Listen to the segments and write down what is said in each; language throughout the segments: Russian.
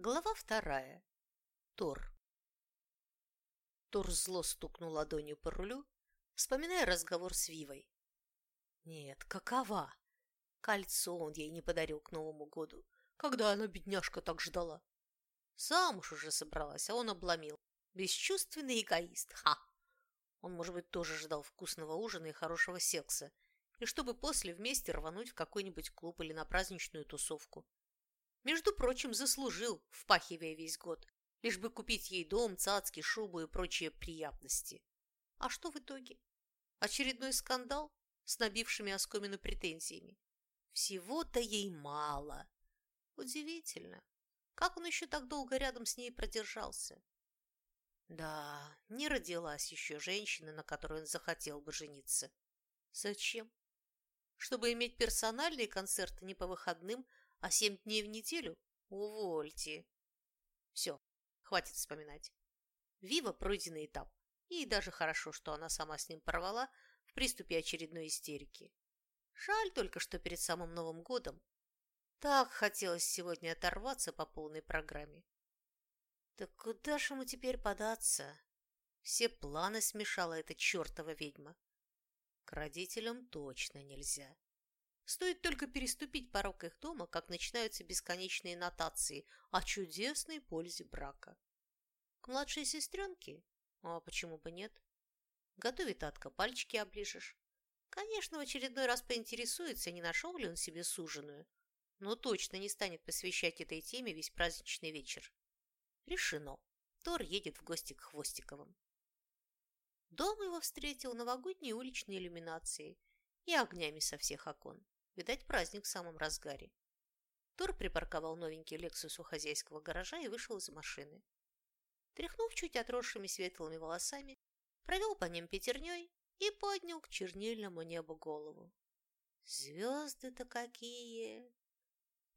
Глава вторая. Тор. Тор зло стукнул ладонью по рулю, вспоминая разговор с Вивой. Нет, какова? Кольцо он ей не подарил к Новому году, когда она, бедняжка, так ждала. Замуж уже собралась, а он обломил. Бесчувственный эгоист, ха! Он, может быть, тоже ждал вкусного ужина и хорошего секса, и чтобы после вместе рвануть в какой-нибудь клуб или на праздничную тусовку. Между прочим, заслужил, впахивая весь год, лишь бы купить ей дом, цацки, шубу и прочие приятности. А что в итоге? Очередной скандал с набившими оскомину претензиями. Всего-то ей мало. Удивительно, как он еще так долго рядом с ней продержался. Да, не родилась еще женщина, на которой он захотел бы жениться. Зачем? Чтобы иметь персональные концерты не по выходным, а семь дней в неделю? Увольте. Все, хватит вспоминать. Вива – пройденный этап. И даже хорошо, что она сама с ним порвала в приступе очередной истерики. Жаль только, что перед самым Новым годом. Так хотелось сегодня оторваться по полной программе. Так куда же ему теперь податься? Все планы смешала эта чертова ведьма. К родителям точно нельзя. Стоит только переступить порог их дома, как начинаются бесконечные нотации о чудесной пользе брака. К младшей сестренке? А почему бы нет? Готовит Атка, пальчики оближешь. Конечно, в очередной раз поинтересуется, не нашел ли он себе суженую, но точно не станет посвящать этой теме весь праздничный вечер. Решено. Тор едет в гости к Хвостиковым. Дом его встретил новогодней уличной иллюминацией и огнями со всех окон. Видать, праздник в самом разгаре. Тор припарковал новенький Лексус у хозяйского гаража и вышел из машины. Тряхнув чуть отросшими светлыми волосами, провел по ним пятерней и поднял к чернильному небу голову. Звезды-то какие!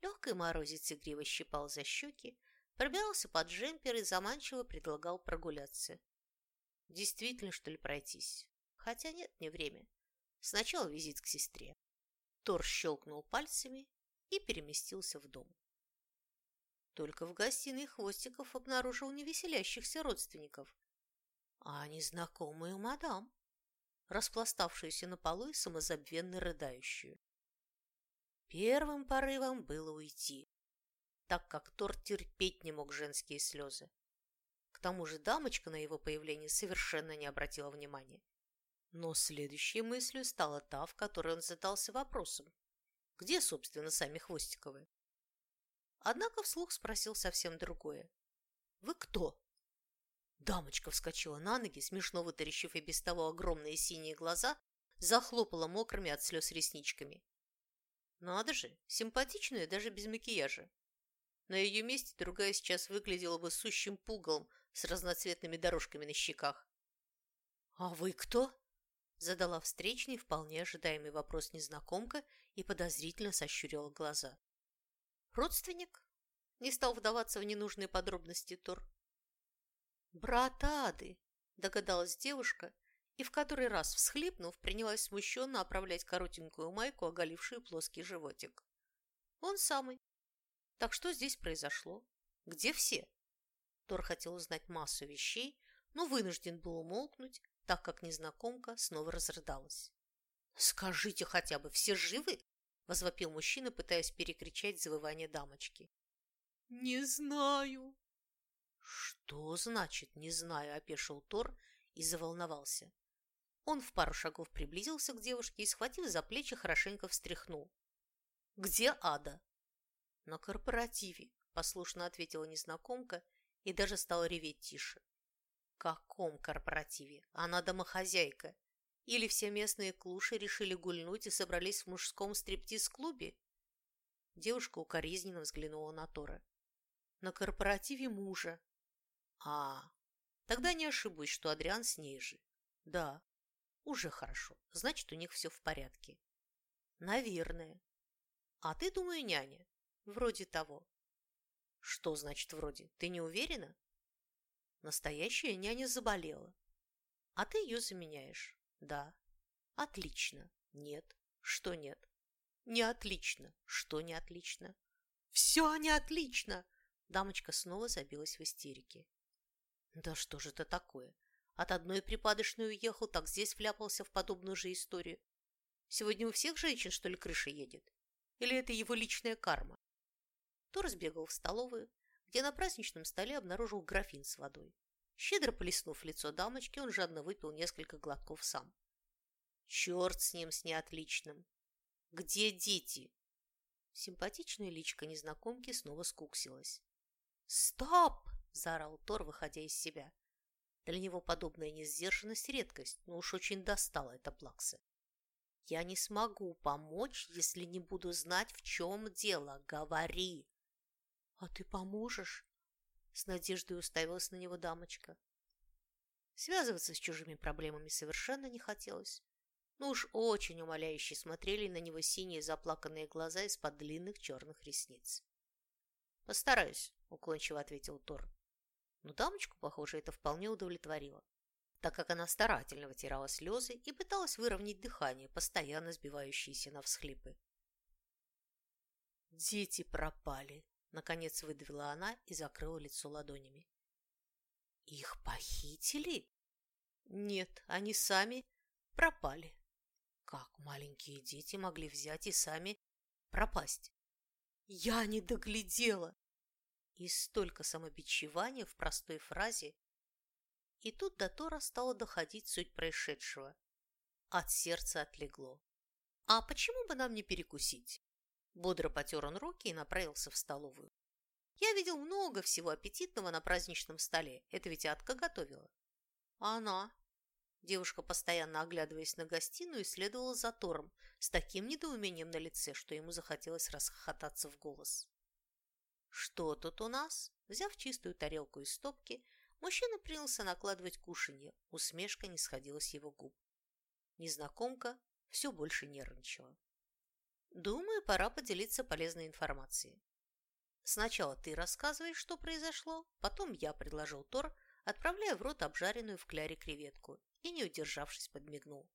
Легкий морозец игриво щипал за щеки, пробирался под джемпер и заманчиво предлагал прогуляться. Действительно, что ли, пройтись? Хотя нет, не время. Сначала визит к сестре. Тор щелкнул пальцами и переместился в дом. Только в гостиной Хвостиков обнаружил невеселящихся родственников, а незнакомую мадам, распластавшуюся на полу и самозабвенно рыдающую. Первым порывом было уйти, так как Тор терпеть не мог женские слезы. К тому же дамочка на его появление совершенно не обратила внимания. Но следующей мыслью стала та, в которой он задался вопросом. Где, собственно, сами Хвостиковы? Однако вслух спросил совсем другое. «Вы кто?» Дамочка вскочила на ноги, смешно вытаращив и без того огромные синие глаза, захлопала мокрыми от слез ресничками. Надо же, симпатичная даже без макияжа. На ее месте другая сейчас выглядела бы сущим пугалом с разноцветными дорожками на щеках. «А вы кто?» Задала встречный, вполне ожидаемый вопрос незнакомка и подозрительно сощурила глаза. «Родственник?» Не стал вдаваться в ненужные подробности Тор. «Брат Ады!» – догадалась девушка и в который раз, всхлипнув, принялась смущенно оправлять коротенькую майку, оголившую плоский животик. Он самый. Так что здесь произошло? Где все? Тор хотел узнать массу вещей, но вынужден был умолкнуть, так как незнакомка снова разрыдалась. «Скажите хотя бы, все живы?» – возвопил мужчина, пытаясь перекричать завывание дамочки. «Не знаю». «Что значит «не знаю»?» – опешил Тор и заволновался. Он в пару шагов приблизился к девушке и, схватив за плечи, хорошенько встряхнул. «Где Ада?» «На корпоративе», – послушно ответила незнакомка и даже стала реветь тише. «Каком корпоративе? Она домохозяйка. Или все местные клуши решили гульнуть и собрались в мужском стриптиз-клубе?» Девушка укоризненно взглянула на Тора. «На корпоративе мужа». «А, тогда не ошибусь, что Адриан с ней же. Да, уже хорошо. Значит, у них все в порядке. Наверное. А ты, думаю, няня? Вроде того. Что значит вроде? Ты не уверена? Настоящая няня заболела. А ты ее заменяешь? Да. Отлично. Нет. Что нет? Не отлично. Что не отлично? Все не отлично. Дамочка снова забилась в истерике. Да что же это такое? От одной припадочной уехал, так здесь вляпался в подобную же историю. Сегодня у всех женщин, что ли, крыша едет? Или это его личная карма? Тор сбегал в столовую, где на праздничном столе обнаружил графин с водой. Щедро плеснув лицо дамочки, он жадно выпил несколько глотков сам. Черт с ним, с неотличным! Где дети? Симпатичная личка незнакомки снова скуксилась. «Стоп!» – заорал Тор, выходя из себя. Для него подобная несдержанность – редкость, но уж очень достала это плакса. «Я не смогу помочь, если не буду знать, в чем дело. Говори!» «А ты поможешь?» С надеждой уставилась на него дамочка. Связываться с чужими проблемами совершенно не хотелось. Но уж очень умоляюще смотрели на него синие заплаканные глаза из-под длинных черных ресниц. «Постараюсь», — уклончиво ответил Тор. Но дамочку, похоже, это вполне удовлетворило, так как она старательно вытирала слезы и пыталась выровнять дыхание, постоянно сбивающееся на всхлипы. «Дети пропали», — наконец выдавила она и закрыла лицо ладонями. «Их похитили?» «Нет, они сами пропали». «Как маленькие дети могли взять и сами пропасть?» «Я не доглядела!» И столько самобичевания в простой фразе. И тут до Тора стала доходить суть происшедшего. От сердца отлегло. «А почему бы нам не перекусить?» Бодро потер он руки и направился в столовую. Я видел много всего аппетитного на праздничном столе. Это ведь Атка готовила. А она? Девушка, постоянно оглядываясь на гостиную, следовала за Тором с таким недоумением на лице, что ему захотелось расхохотаться в голос. «Что тут у нас?» Взяв чистую тарелку из стопки, мужчина принялся накладывать кушанье. Усмешка не сходила с его губ. Незнакомка все больше нервничала. «Думаю, пора поделиться полезной информацией. Сначала ты рассказываешь, что произошло, потом я предложил Тор, отправляя в рот обжаренную в кляре креветку и, не удержавшись, подмигнул.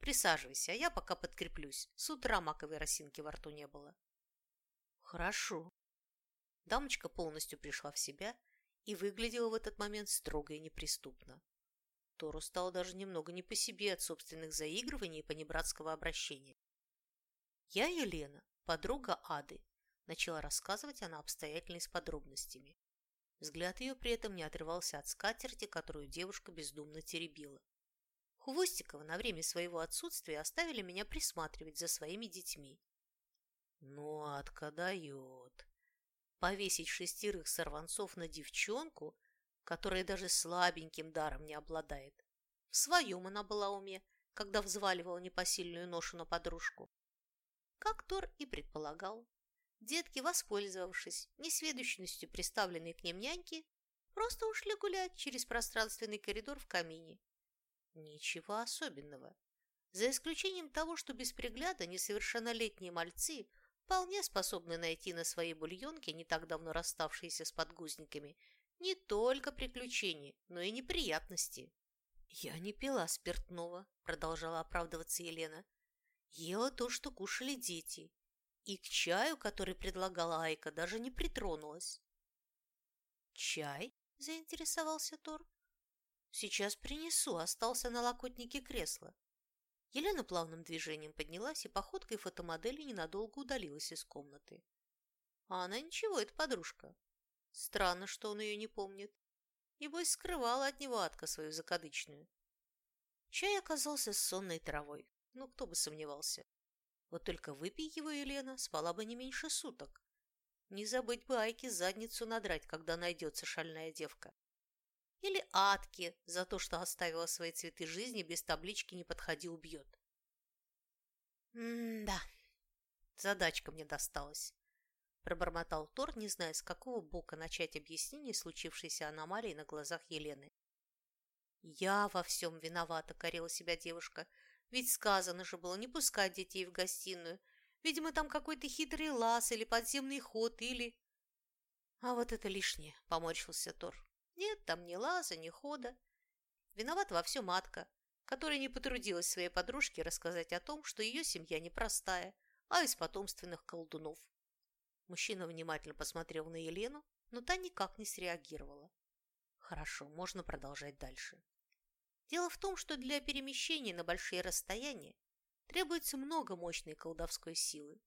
Присаживайся, а я пока подкреплюсь. С утра маковой росинки во рту не было. Хорошо. Дамочка полностью пришла в себя и выглядела в этот момент строго и неприступно. Тору стало даже немного не по себе от собственных заигрываний и понебратского обращения. «Я Елена, подруга Ады», – начала рассказывать она обстоятельно и с подробностями. Взгляд ее при этом не отрывался от скатерти, которую девушка бездумно теребила. Хвостикова на время своего отсутствия оставили меня присматривать за своими детьми. Ну, Адка дает повесить шестерых сорванцов на девчонку, которая даже слабеньким даром не обладает. В своем она была уме, когда взваливала непосильную ношу на подружку. Как Тор и предполагал, детки, воспользовавшись несведущностью приставленной к ним няньки, просто ушли гулять через пространственный коридор в камине. Ничего особенного. За исключением того, что без пригляда несовершеннолетние мальцы вполне способны найти на своей бульонке, не так давно расставшиеся с подгузниками, не только приключения, но и неприятности. «Я не пила спиртного», – продолжала оправдываться Елена. «Ела то, что кушали дети, и к чаю, который предлагала Айка, даже не притронулась». «Чай?» – заинтересовался Тор. «Сейчас принесу, остался на локотнике кресла». Елена плавным движением поднялась и походкой фотомодели ненадолго удалилась из комнаты. А она ничего, это подружка. Странно, что он ее не помнит. Небось, скрывала от него Атка свою закадычную. Чай оказался с сонной травой. Ну, кто бы сомневался. Вот только выпей его, Елена, спала бы не меньше суток. Не забыть бы Айке задницу надрать, когда найдется шальная девка. Или Атке за то, что оставила свои цветы жизни без таблички «Не подходи, убьет». «М-да, задачка мне досталась», – пробормотал Тор, не зная, с какого бока начать объяснение случившейся аномалии на глазах Елены. «Я во всем виновата», – корила себя девушка. «Ведь сказано же было не пускать детей в гостиную. Видимо, там какой-то хитрый лаз или подземный ход, или...» «А вот это лишнее», – поморщился Тор. Нет там ни лаза, ни хода. Виноват во всем матка, которая не потрудилась своей подружке рассказать о том, что ее семья непростая, а из потомственных колдунов. Мужчина внимательно посмотрел на Елену, но та никак не среагировала. Хорошо, можно продолжать дальше. Дело в том, что для перемещения на большие расстояния требуется много мощной колдовской силы.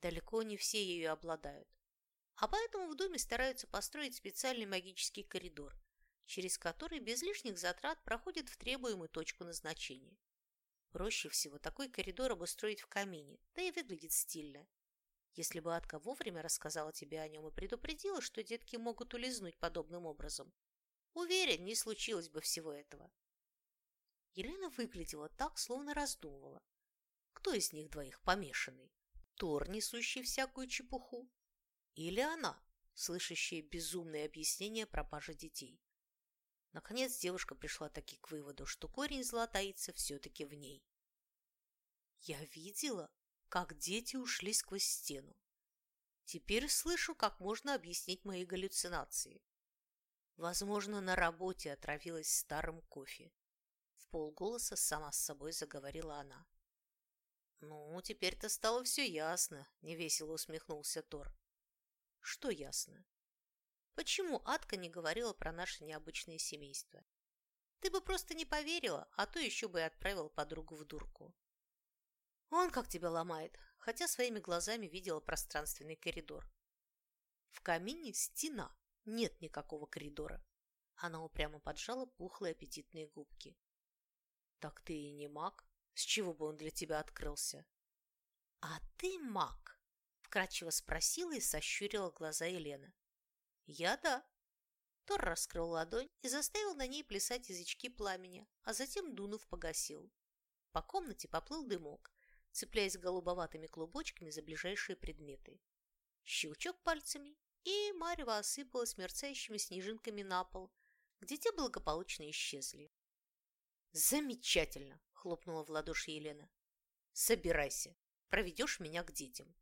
Далеко не все ею обладают. А поэтому в доме стараются построить специальный магический коридор, через который без лишних затрат проходит в требуемую точку назначения. Проще всего такой коридор обустроить в камине, да и выглядит стильно. Если бы Атка вовремя рассказала тебе о нем и предупредила, что детки могут улизнуть подобным образом, уверен, не случилось бы всего этого. Елена выглядела так, словно раздумывала. Кто из них двоих помешанный? Тор, несущий всякую чепуху? Или она, слышащая безумные объяснения пропажи детей? Наконец девушка пришла таки к выводу, что корень зла таится все-таки в ней. Я видела, как дети ушли сквозь стену. Теперь слышу, как можно объяснить мои галлюцинации. Возможно, на работе отравилась старым кофе. В сама с собой заговорила она. «Ну, теперь-то стало все ясно», — невесело усмехнулся Тор. «Что ясно?» Почему Атка не говорила про наше необычное семейство? Ты бы просто не поверила, а то еще бы и отправил подругу в дурку. Он как тебя ломает, хотя своими глазами видела пространственный коридор. В камине стена, нет никакого коридора. Она упрямо поджала пухлые аппетитные губки. Так ты и не маг. С чего бы он для тебя открылся? А ты маг? Вкратчиво спросила и сощурила глаза Елена. «Я да». Тор раскрыл ладонь и заставил на ней плясать язычки пламени, а затем, дунув, погасил. По комнате поплыл дымок, цепляясь голубоватыми клубочками за ближайшие предметы. Щелчок пальцами, и Марева осыпалась мерцающими снежинками на пол, где те благополучно исчезли. «Замечательно!» – хлопнула в ладоши Елена. «Собирайся, проведешь меня к детям».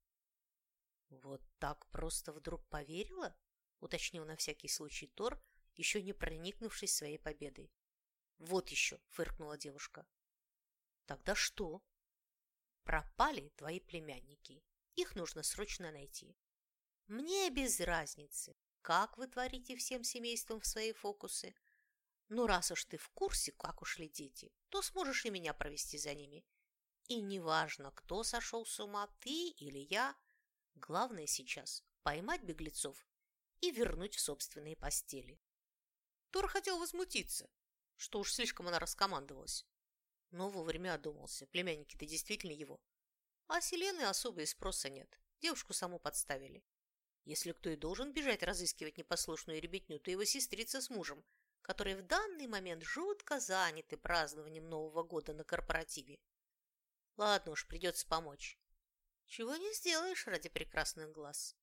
Вот так просто вдруг поверила? уточнил на всякий случай Тор, еще не проникнувшись своей победой. «Вот еще!» – фыркнула девушка. «Тогда что?» «Пропали твои племянники. Их нужно срочно найти. Мне без разницы, как вы творите всем семейством в свои фокусы. Но раз уж ты в курсе, как ушли дети, то сможешь и меня провести за ними. И неважно, кто сошел с ума, ты или я. Главное сейчас – поймать беглецов и вернуть в собственные постели. Тор хотел возмутиться, что уж слишком она раскомандовалась. Но вовремя одумался, племянники-то действительно его. А Селены особо и спроса нет, девушку саму подставили. Если кто и должен бежать разыскивать непослушную ребятню, то его сестрица с мужем, которые в данный момент жутко заняты празднованием Нового года на корпоративе. Ладно уж, придется помочь. Чего не сделаешь ради прекрасных глаз.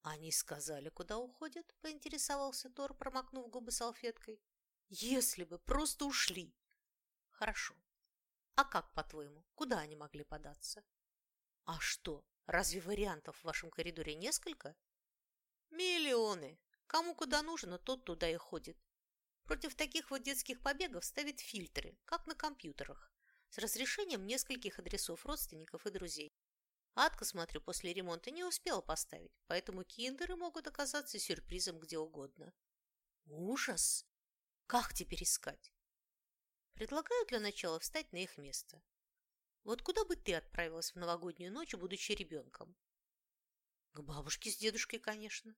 «Они сказали, куда уходят?» – поинтересовался Тор, промокнув губы салфеткой. «Если бы просто ушли!» «Хорошо. А как, по-твоему, куда они могли податься?» «А что, разве вариантов в вашем коридоре несколько?» «Миллионы! Кому куда нужно, тот туда и ходит. Против таких вот детских побегов ставят фильтры, как на компьютерах, с разрешением нескольких адресов родственников и друзей. Атка, смотрю, после ремонта не успела поставить, поэтому киндеры могут оказаться сюрпризом где угодно. Ужас! Как теперь искать? Предлагаю для начала встать на их место. Вот куда бы ты отправилась в новогоднюю ночь, будучи ребенком? К бабушке с дедушкой, конечно.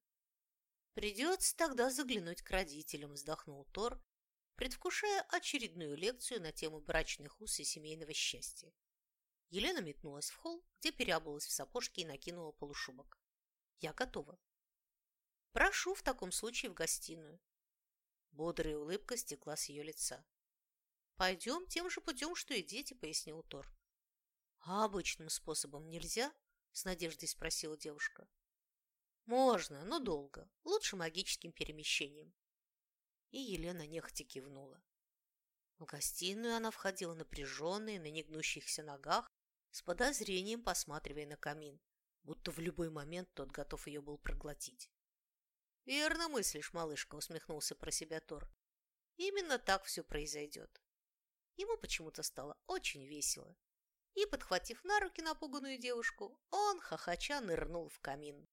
Придется тогда заглянуть к родителям, вздохнул Тор, предвкушая очередную лекцию на тему брачных уз и семейного счастья. Елена метнулась в холл, где переобулась в сапожки и накинула полушубок. «Я готова». «Прошу в таком случае в гостиную». Бодрая улыбка стекла с ее лица. «Пойдем тем же путем, что и дети», — пояснил Тор. «А обычным способом нельзя?» — с надеждой спросила девушка. «Можно, но долго. Лучше магическим перемещением». И Елена нехотя кивнула. В гостиную она входила напряженная, на негнущихся ногах, с подозрением посматривая на камин, будто в любой момент тот готов ее был проглотить. «Верно мыслишь, малышка», — усмехнулся про себя Тор. «Именно так все произойдет». Ему почему-то стало очень весело. и, подхватив на руки напуганную девушку, он, хохоча, нырнул в камин.